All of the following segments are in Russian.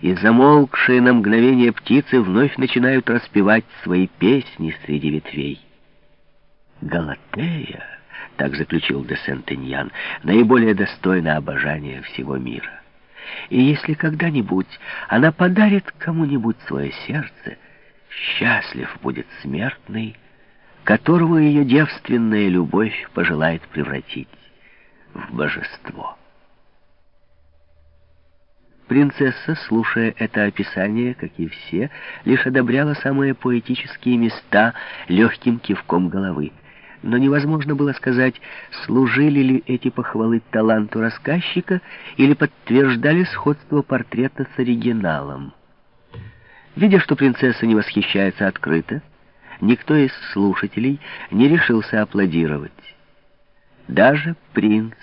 и замолкшие на мгновение птицы вновь начинают распевать свои песни среди ветвей. Галатея, так заключил де Сентеньян, наиболее достойна обожания всего мира. И если когда-нибудь она подарит кому-нибудь свое сердце, счастлив будет смертный, которого ее девственная любовь пожелает превратить в божество. Принцесса, слушая это описание, как и все, лишь одобряла самые поэтические места легким кивком головы. Но невозможно было сказать, служили ли эти похвалы таланту рассказчика или подтверждали сходство портрета с оригиналом. Видя, что принцесса не восхищается открыто, никто из слушателей не решился аплодировать. Даже принц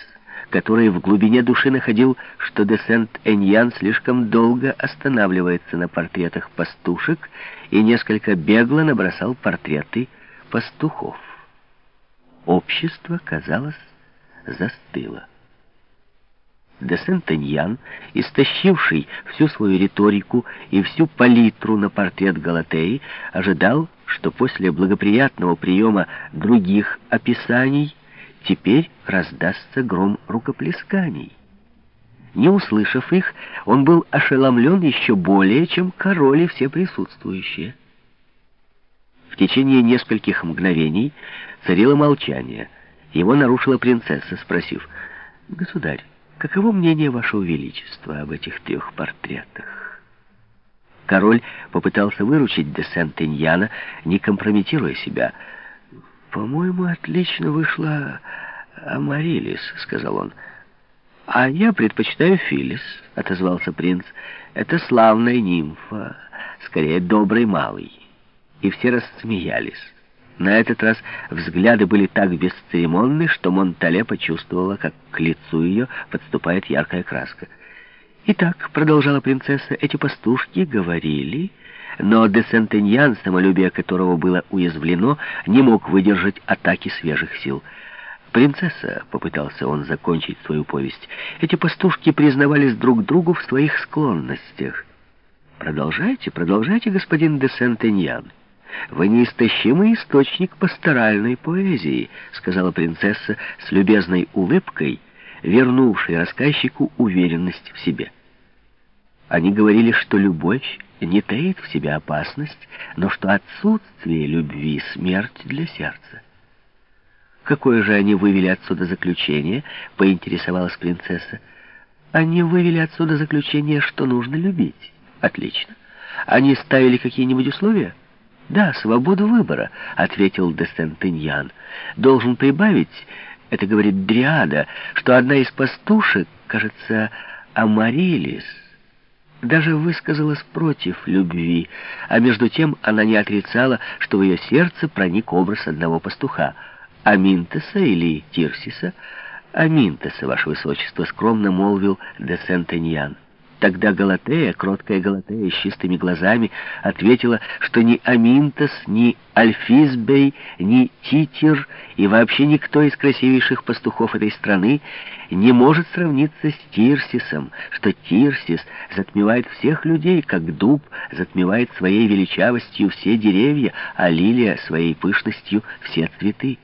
который в глубине души находил, что де Сент-Эньян слишком долго останавливается на портретах пастушек и несколько бегло набросал портреты пастухов. Общество, казалось, застыло. Де Сент-Эньян, истощивший всю свою риторику и всю палитру на портрет Галатеи, ожидал, что после благоприятного приема других описаний Теперь раздастся гром рукоплесканий. Не услышав их, он был ошеломлен еще более, чем король и все присутствующие. В течение нескольких мгновений царило молчание. Его нарушила принцесса, спросив, «Государь, каково мнение Вашего Величества об этих трех портретах?» Король попытался выручить де Сент-Иньяна, не компрометируя себя, — «По-моему, отлично вышла Амарилис», — сказал он. «А я предпочитаю Филис», — отозвался принц. «Это славная нимфа, скорее добрый малый». И все рассмеялись. На этот раз взгляды были так бесцеремонны, что Монтале почувствовала, как к лицу ее подступает яркая краска. «Итак», — продолжала принцесса, — «эти пастушки говорили...» Но де Сентеньян, самолюбие которого было уязвлено, не мог выдержать атаки свежих сил. «Принцесса», — попытался он закончить свою повесть, — «эти пастушки признавались друг другу в своих склонностях». «Продолжайте, продолжайте, господин де Сентеньян. Вы неистощимый источник пасторальной поэзии», — сказала принцесса с любезной улыбкой, вернувшей рассказчику уверенность в себе. Они говорили, что любовь не таит в себе опасность, но что отсутствие любви — смерть для сердца. Какое же они вывели отсюда заключение, поинтересовалась принцесса. Они вывели отсюда заключение, что нужно любить. Отлично. Они ставили какие-нибудь условия? Да, свободу выбора, ответил де Сентеньян. Должен прибавить, это говорит Дриада, что одна из пастушек, кажется, Амарилис, даже высказалась против любви, а между тем она не отрицала, что в ее сердце проник образ одного пастуха, Аминтеса или Тирсиса. Аминтеса, ваше высочество, скромно молвил де Сентеньян. Тогда Галатея, кроткая Галатея с чистыми глазами, ответила, что ни Аминтос, ни Альфизбей, ни Титер и вообще никто из красивейших пастухов этой страны не может сравниться с Тирсисом, что Тирсис затмевает всех людей, как дуб затмевает своей величавостью все деревья, а лилия своей пышностью все цветы.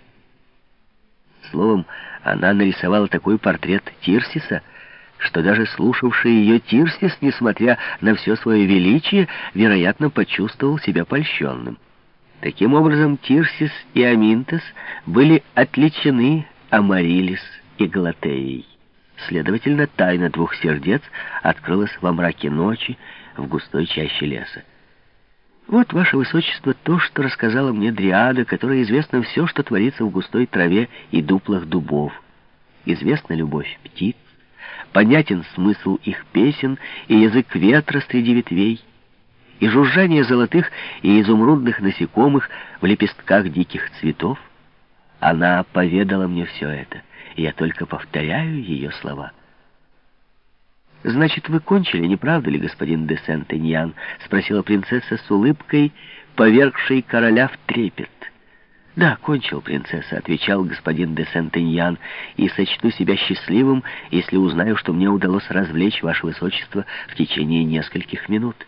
Словом, она нарисовала такой портрет Тирсиса, что даже слушавший ее Тирсис, несмотря на все свое величие, вероятно, почувствовал себя польщенным. Таким образом, Тирсис и Аминтес были отличены Амарилис и Галатеей. Следовательно, тайна двух сердец открылась во мраке ночи в густой чаще леса. Вот, ваше высочество, то, что рассказала мне Дриада, которой известно все, что творится в густой траве и дуплах дубов. Известна любовь птиц, понятен смысл их песен и язык ветра среди ветвей, и жужжание золотых и изумрудных насекомых в лепестках диких цветов. Она поведала мне все это, и я только повторяю ее слова. «Значит, вы кончили, не правда ли, господин де Сент-Эньян?» — спросила принцесса с улыбкой, повергшей короля в трепет. «Да, кончил, принцесса», — отвечал господин де Сентеньян, «и сочту себя счастливым, если узнаю, что мне удалось развлечь ваше высочество в течение нескольких минут».